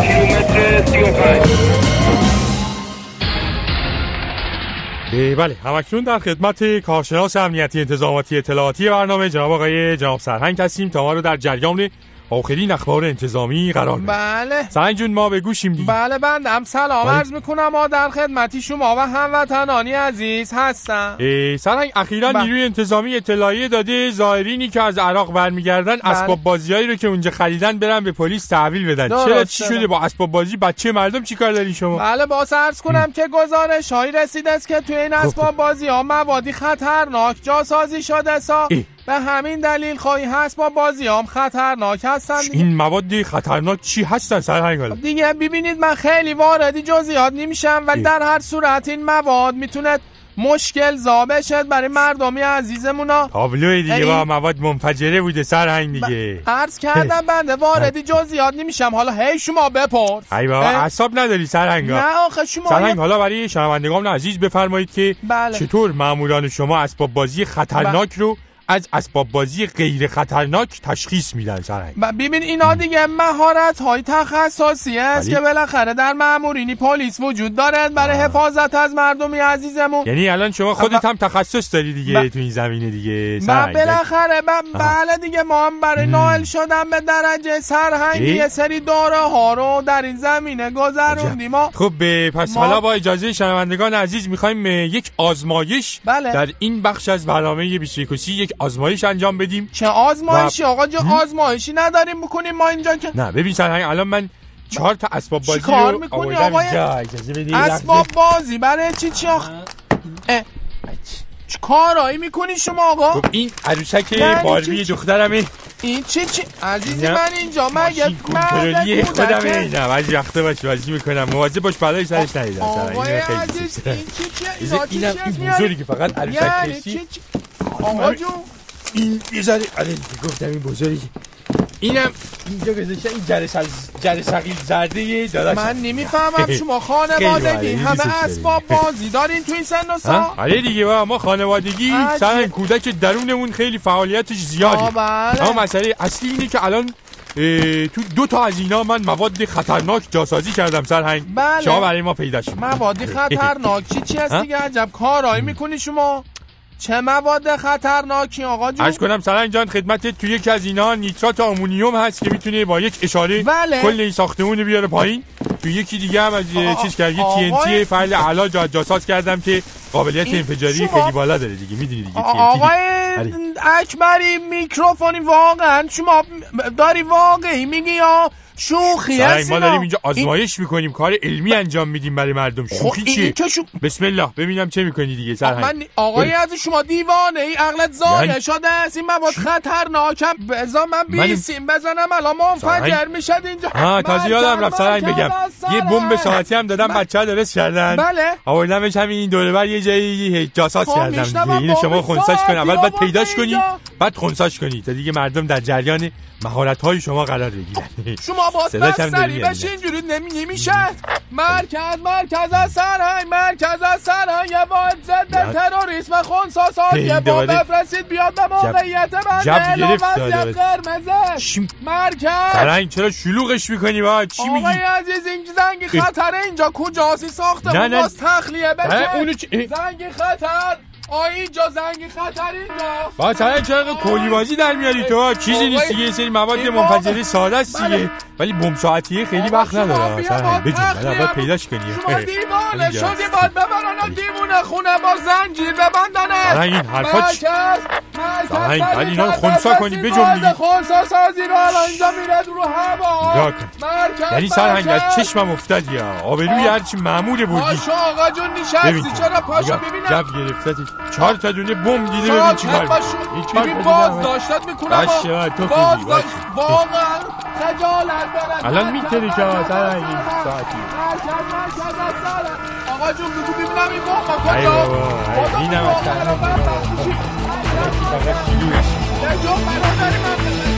کیلومتر 35 بله همکنون در خدمت کارشناس امنیتی انتظاماتی اطلاعاتی برنامه جناب آقای جناب سرهنگ هستیم. تا ما رو در جریان آخرین اخبار انتظامی قرار بله. سرهنگ جون ما به گوشیم دیگه. بله بندم سلام. بله. عرض می‌کنم ما در خدمتی شما و هموطنانی عزیز هستم. سرهنگ اخیرا بله. نیروی انتظامی اطلاعیه داده زائرینی که از عراق برمیگردن بله. اسباب بازیایی رو که اونجا خریدن برن به پلیس تحویل بدن. چرا؟ چی شده؟ با اسباب بازی بچه مردم چیکار دارین شما؟ بله باز عرض کنم که گزارش هایی رسیده است که توی این اسباب بازی ها موادی خطرناک جاسازی شده سا. ای. به همین دلیل خواهی هست با بازی هم خطرناک هستن دیگه. این مواد خطرناک چی هستن سرهنگ حالا دیگه ببینید من خیلی واردی جزئیات نمیشم ای. در هر صورت این مواد می‌تونه مشکل زا بشه برای مردمی عزیزمونا تابلو دیگه. با مواد منفجره بوده سرهنگ دیگه عرض کردم بنده واردی جزئیات نمیشم حالا هی شما بپرس ای بابا؟ اعصاب نداری سرهنگا نه آخه شما سرهنگ حالا برای شنوندگان عزیز بفرمایید که بله. چطور ماموران شما اسباب بازی خطرناک رو از اسباب بازی غیر خطرناک تشخیص میدن سرهنگ ب- ببین اینا دیگه مهارت های تخصصی است که بالاخره در مامورینی پلیس وجود دارد برای حفاظت از مردمی عزیزمون. یعنی الان شما خودت هم تخصص داری دیگه ب- تو این زمینه دیگه و سرهنگ بالاخره ب- بله دیگه ما هم برای نائل شدن به درجه سرهنگی؟ یه سری دوره ها رو در این زمینه گذروندیم خب پس ما- حالا با اجازه شنوندگان عزیز می‌خوایم یک آزمایش بله. در این بخش از برنامه 21 یک آزمایش انجام بدیم چه آزمایشی آقا جو آزمایشی نداریم بکنیم ما اینجا که نه ببین سرهنگ الان من چهار تا اسباب بازی کار می‌کنی آقای؟ اسباب بازی برای چی چی آخ کارایی می‌کنی شما آقا خب این عروسک باربی؟ دخترمه این چی چی عزیزی. من اینجا مگه خودمه کودکه؟ نه بعضی وقتا باش بازی می‌کنم مواظب باش بلای سرش نیدن آقای عزیز این چی چی اینم این؟ بزرگی فقط عروسک یعنی کشی آقا این یه ذره آره دیگه گفتم این بزرگی. اینم اینجا گذاشتن این جرس جرثقیل زرده داداش. من نمی‌فهمم. شما خانوادگی. همه اسباب بازی دارین تو این سن و آره دیگه با ما خانوادگی. سر کودک درونمون خیلی فعالیتش زیاده. بله. اما مسئله اصلی اینه که الان تو دو تا از اینا من مواد خطرناک جاسازی کردم سرهنگ. بله. شما برای ما پیدا شد. موادی خطرناک. چی چی هست؟ دیگه عجب؟ کارایی می‌کنی شما؟ چه مواد خطرناکی آقا جون کنم سرنگ جان خدمت تو یکی از اینا نیترات آمونیوم هست که می‌تونه با یک اشاره بله. کل این ساختمون رو بیاره پایین تو یکی دیگه هم از چیز کرد یه آقای- TNT فعل علا جا جاساز کردم که قابلیت انفجاری خیلی بالا داره دیگه می‌دونی دیگه آقای آره. اکبری میکروفونی واقعا شما داری واقعی میگی یا شوخی هست ما؟ داریم اینجا آزمایش می‌کنیم. کار علمی انجام میدیم برای مردم. خب شوخی این- این که شو- بسم الله ببینم چه می‌کنی دیگه سرهنگ. من آقای از شما دیوانه ای عقلت زایه. یعنی- شده است این مواد خطرناکم بذار من من- بیسیم بزنم الان. منفجر. می‌شد اینجا. ها تازه یادم رفت مرکز بگم. یه. بمب ساعتی هم دادم بچه ها درست کردن. بله. آوردمش همین این دوره بر یه جایی جاساز خب، کردم اینو شما خونساش کن اول بعد پیداش کنی. بعد خونساش کنی. تا دیگه مردم در جریان مهارت های شما قرار بگیرن. شما هم بستری میاد. اینجوری نمی نمیشه مرکز مرکز از سرهنگ مرکز از سرهنگ ضد جب. تروریسم خونساسات این یه بمب دوباره بفرستید بیاد به موقعیت من جب گرفت وضعیت. قرمزه مرکز سرنگ چرا شلوغش می‌کنی با چی میگی آقای عزیز این زنگ خطر اینجا کجاست ساخته نه، نه. تخلیه بشه. زنگ خطر آ اینجا زنگ خطر اینجا. با چرا اینقدر کلی بازی در میاری تو. چیزی نیست دیگه یه سری مواد منفجره ساده است بله. دیگه ولی بمب ساعتیه خیلی وقت نداره. بجون تخلیه بعد باید پیداش کنی. شما دیوانه. شدی باید ببرن دیوونه خونه. با زنجیر ببندنه. سرنگ این حرفا چی- سریع بعد اینا خنثی کنی، باید دیگه. خنثی سازی رو الان اینجا میره رو هوا. نگاه کن. یعنی سرهنگ از. چشمم افتاد یا. آبروی. هرچی معمور بودی پاشو آقا جون نشستی. چرا پاشو نگاه، ببینم جب گرفتتش چهار تا دونه بم دیده. ببین چی کار ببین باز. داشتت می‌کنم باز داشت. واقعا خجالت دارم الان می‌تونی که سرهنگ این ساعتی. آقا جون بگو ببینم این ای کجا بابا، اینم از سرهنگ. برادر من.